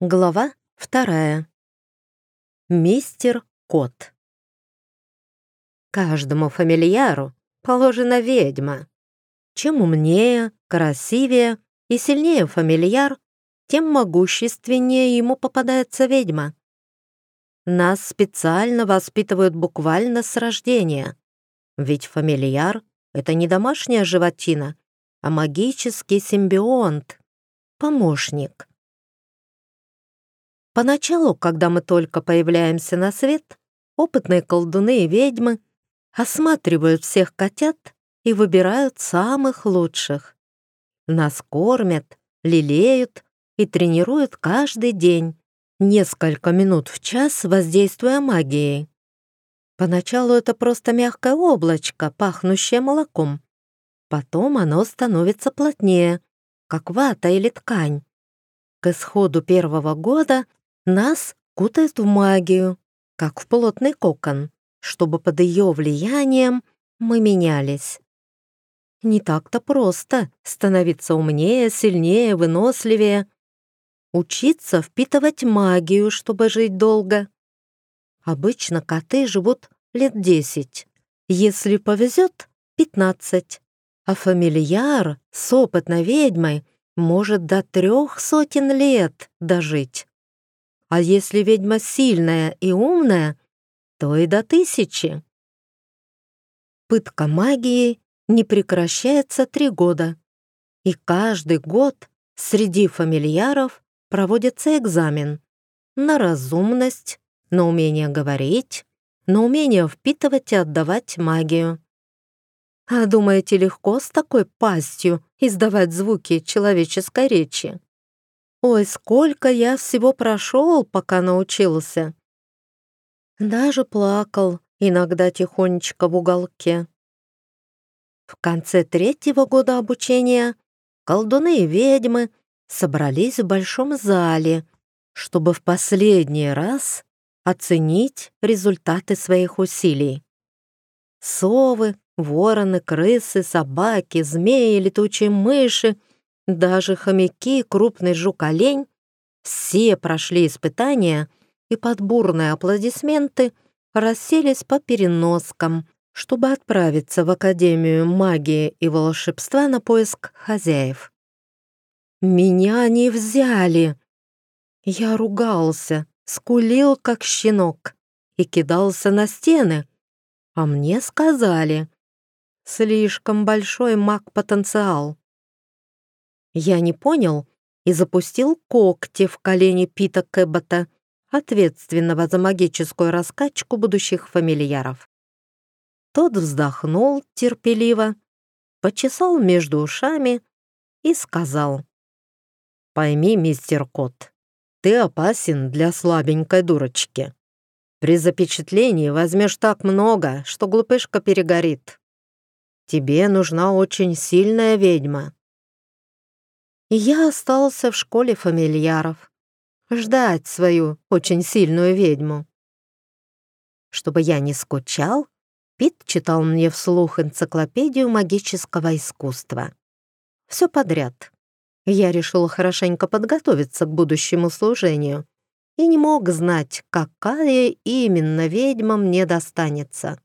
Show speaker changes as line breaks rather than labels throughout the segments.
Глава вторая. Мистер Кот. Каждому фамильяру положена ведьма. Чем умнее, красивее и сильнее фамильяр, тем могущественнее ему попадается ведьма. Нас специально воспитывают буквально с рождения. Ведь фамильяр — это не домашняя животина, а магический симбионт, помощник. Поначалу, когда мы только появляемся на свет, опытные колдуны и ведьмы осматривают всех котят и выбирают самых лучших. Нас кормят, лелеют и тренируют каждый день, несколько минут в час воздействуя магией. Поначалу это просто мягкое облачко, пахнущее молоком. Потом оно становится плотнее, как вата или ткань. К исходу первого года нас кутают в магию, как в плотный кокон, чтобы под ее влиянием мы менялись. Не так-то просто становиться умнее, сильнее, выносливее. Учиться впитывать магию, чтобы жить долго. Обычно коты живут лет десять, если повезет — пятнадцать, а фамильяр с опытной ведьмой может до трех сотен лет дожить. А если ведьма сильная и умная, то и до тысячи. Пытка магии не прекращается три года. И каждый год среди фамильяров проводится экзамен на разумность, на умение говорить, на умение впитывать и отдавать магию. А думаете, легко с такой пастью издавать звуки человеческой речи? Ой, сколько я всего прошел, пока научился. Даже плакал, иногда тихонечко в уголке. В конце третьего года обучения колдуны и ведьмы собрались в большом зале, чтобы в последний раз оценить результаты своих усилий. Совы, вороны, крысы, собаки, змеи, летучие мыши — даже хомяки, крупный жук-олень все прошли испытания и под бурные аплодисменты расселись по переноскам, чтобы отправиться в Академию магии и волшебства на поиск хозяев. Меня не взяли. Я ругался, скулил, как щенок, и кидался на стены. А мне сказали, слишком большой маг-потенциал. Я не понял и запустил когти в колени Пита Кэббота, ответственного за магическую раскачку будущих фамильяров. Тот вздохнул терпеливо, почесал между ушами и сказал. «Пойми, мистер Кот, ты опасен для слабенькой дурочки. При запечатлении возьмешь так много, что глупышка перегорит. Тебе нужна очень сильная ведьма, и я остался в школе фамильяров. Ждать свою очень сильную ведьму. Чтобы я не скучал, Пит читал мне вслух энциклопедию магического искусства. Все подряд. Я решил хорошенько подготовиться к будущему служению и не мог знать, какая именно ведьма мне достанется.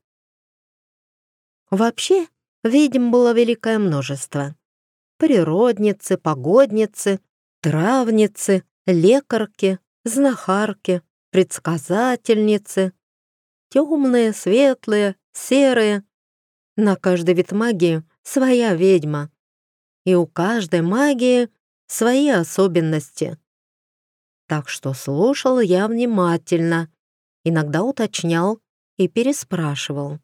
Вообще, ведьм было великое множество природницы, погодницы, травницы, лекарки, знахарки, предсказательницы. Темные, светлые, серые. На каждый вид магии своя ведьма. И у каждой магии свои особенности. Так что слушал я внимательно, иногда уточнял и переспрашивал.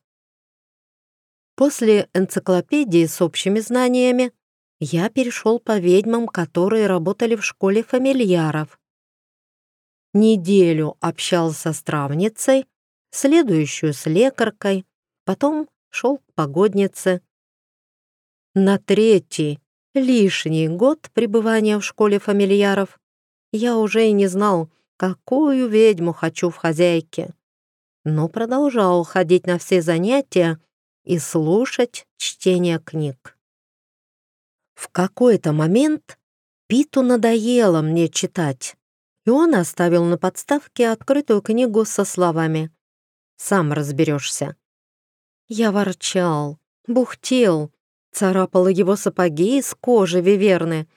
После энциклопедии с общими знаниями я перешел по ведьмам, которые работали в школе фамильяров. Неделю общался с травницей, следующую с лекаркой, потом шел к погоднице. На третий, лишний год пребывания в школе фамильяров я уже и не знал, какую ведьму хочу в хозяйке, но продолжал ходить на все занятия и слушать чтение книг. В какой-то момент Питу надоело мне читать, и он оставил на подставке открытую книгу со словами «Сам разберешься». Я ворчал, бухтел, царапала его сапоги из кожи виверны,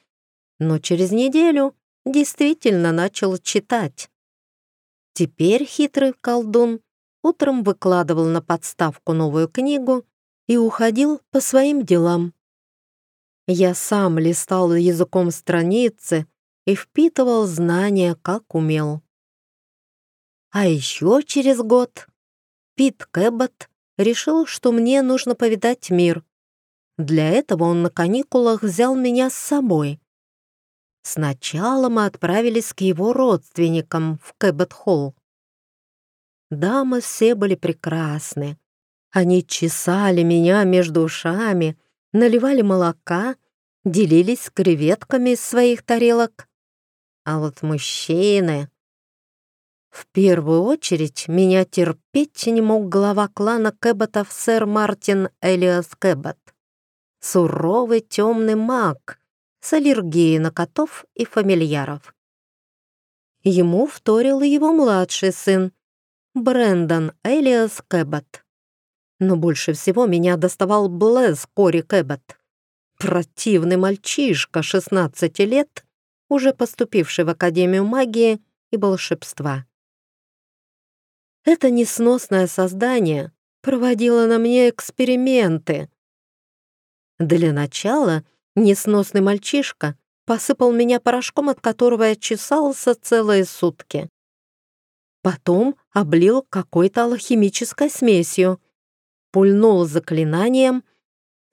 но через неделю действительно начал читать. Теперь хитрый колдун утром выкладывал на подставку новую книгу и уходил по своим делам. Я сам листал языком страницы и впитывал знания, как умел. А еще через год Пит Кэббот решил, что мне нужно повидать мир. Для этого он на каникулах взял меня с собой. Сначала мы отправились к его родственникам в Кэббет-Холл. Дамы все были прекрасны. Они чесали меня между ушами, наливали молока, делились креветками из своих тарелок. А вот мужчины... В первую очередь меня терпеть не мог глава клана Кэбботов сэр Мартин Элиас Кэббот. Суровый темный маг с аллергией на котов и фамильяров. Ему вторил его младший сын, Брэндон Элиас Кэббот. Но больше всего меня доставал Блэз Кори Кэббот. Противный мальчишка 16 лет, уже поступивший в Академию магии и волшебства. Это несносное создание проводило на мне эксперименты. Для начала несносный мальчишка посыпал меня порошком, от которого я чесался целые сутки. Потом облил какой-то алхимической смесью, пульнул заклинанием,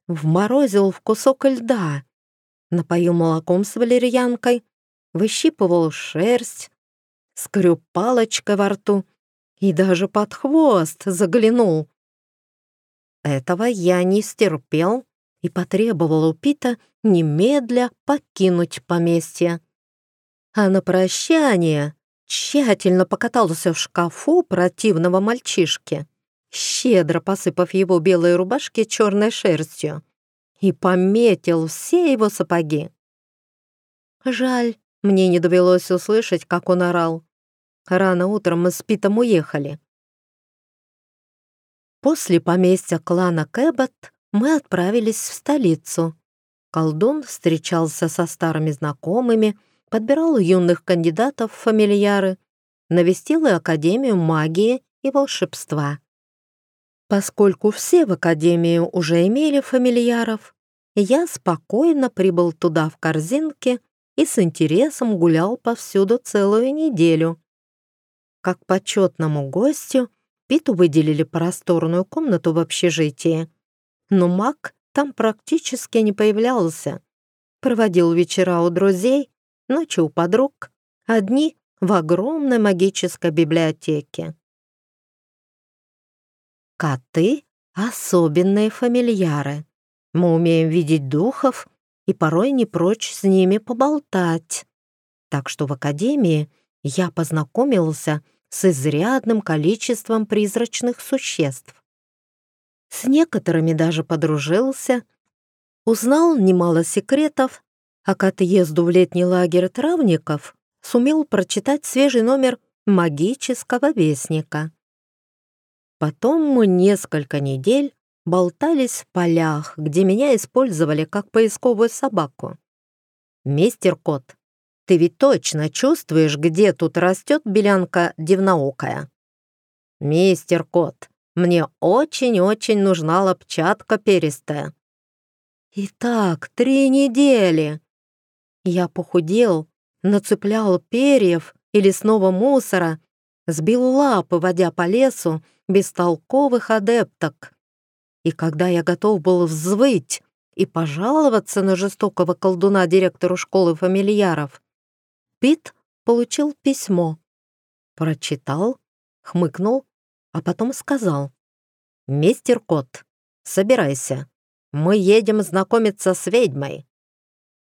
вморозил в кусок льда, напоил молоком с валерьянкой, выщипывал шерсть, скреб палочкой во рту и даже под хвост заглянул. Этого я не стерпел и потребовал у Пита немедля покинуть поместье. А на прощание тщательно покатался в шкафу противного мальчишки, щедро посыпав его белые рубашки черной шерстью, и пометил все его сапоги. Жаль, мне не довелось услышать, как он орал. Рано утром мы с Питом уехали. После поместья клана Кэббот мы отправились в столицу. Колдун встречался со старыми знакомыми, подбирал юных кандидатов в фамильяры, навестил и Академию магии и волшебства. Поскольку все в Академии уже имели фамильяров, я спокойно прибыл туда в корзинке и с интересом гулял повсюду целую неделю. Как почетному гостю Питу выделили просторную комнату в общежитии, но маг там практически не появлялся. Проводил вечера у друзей ночью у подруг, одни в огромной магической библиотеке. Коты — особенные фамильяры. Мы умеем видеть духов и порой не прочь с ними поболтать. Так что в академии я познакомился с изрядным количеством призрачных существ. С некоторыми даже подружился, узнал немало секретов а к отъезду в летний лагерь травников сумел прочитать свежий номер «Магического вестника». Потом мы несколько недель болтались в полях, где меня использовали как поисковую собаку. «Мистер Кот, ты ведь точно чувствуешь, где тут растет белянка дивноокая?» «Мистер Кот, мне очень-очень нужна лопчатка перистая». «Итак, три недели. Я похудел, нацеплял перьев и лесного мусора, сбил лапы, водя по лесу бестолковых адепток. И когда я готов был взвыть и пожаловаться на жестокого колдуна директору школы фамильяров, Пит получил письмо. Прочитал, хмыкнул, а потом сказал. «Мистер Кот, собирайся. Мы едем знакомиться с ведьмой.